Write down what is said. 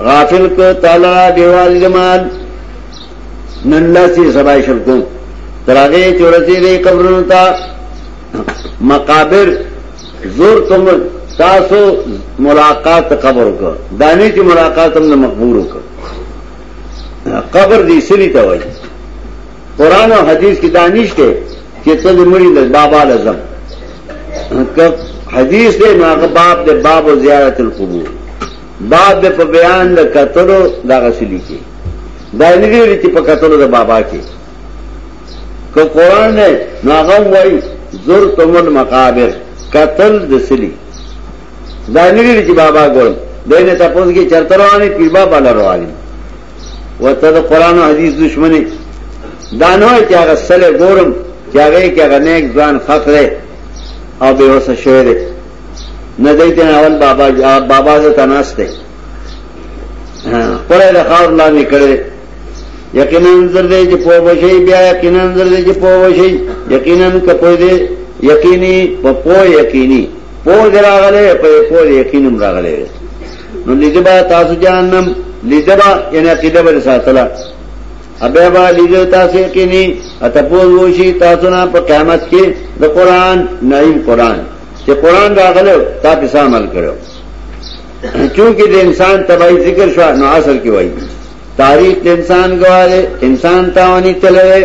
غافل کو تعالی را دیوال جمال نن لاسی سبای شل کو تراغه چورتی دی قبرونو تا مقابر زور تم تاسو ملاقات قبر کو دانی چې ملاقات هم مقبول کو قبر دی سری ته وای قران او حدیث کې دانش ته چې ته د مړي د بابا لزم حدیث دے ناغباب دے باب و زیارت القبور باب دې په بیان د کتلو دا غسلی کې دا نه ویل چې په کتلو د بابا کې که قران نه ناغه وای زور تمن مقابر قتل د سلی دا نه ویل چې بابا ګورم دینه تاسو کې چرته رواني پیر بابا لرواني وته د قران او حدیث دشمنی دا نه چې هغه سره ګورم چې هغه کې هغه نیک ځان خطر او به وسه شوی دی نه دی ته اول بابا بابا ز تناسته پړې د خاور لاندې کړي یقینا نظر دې چې په وشي بیا یقینا نظر دې چې په وشي یقینا کپوي دې یقیني په پو یقیني پو دراغله په پو یقینم راغله نو لیدبا تاسو جهنم لیدبا یعنی عقیده به ساتلا ابیا با لید تاسو یقیني اتپوز وشي تاسو نه په قیامت کې د قران نعیم قران چې قران راغلو تا په څه عمل کړو چونکه د انسان تبعی ذکر شو نو اصل کې وایي تاریخ د انسان گواهه انسان تاونی تلوي